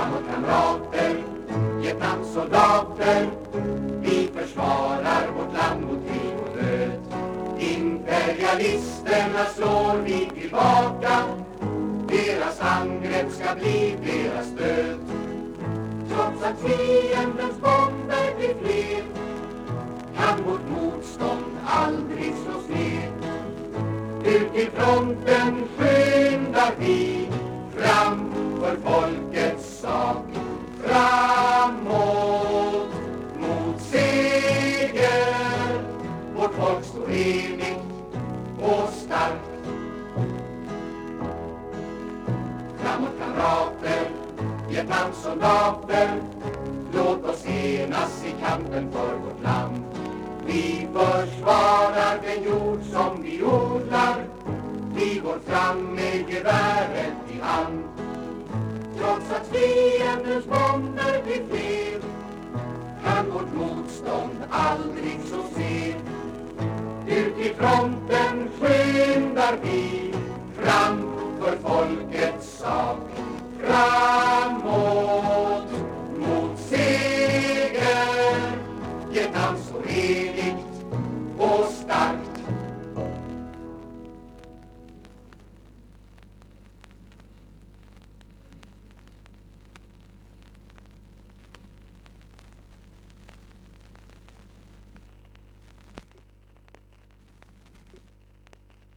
framåtkamrater, Vietnamsoldater. Vi försvarar vårt land mot krig och död. Imperialisterna slår vi tillbaka. Deras angrepp ska bli deras död. Trots att fiendens bomber blir fler kan vårt motstånd aldrig slås ner. Ut i fronten skyndar vi fram för folket sak Framåt mot seger. Vårt folk står enigt och starkt. Framåt kamrater, Vietnams soldater Låt oss enas i kampen för vårt land. Vi försvarar den jord som vi odlar. Vi går fram med geväret i hand. Trots att fiendens bomber blir fler Kan vårt motstånd aldrig så se. Ut i fronten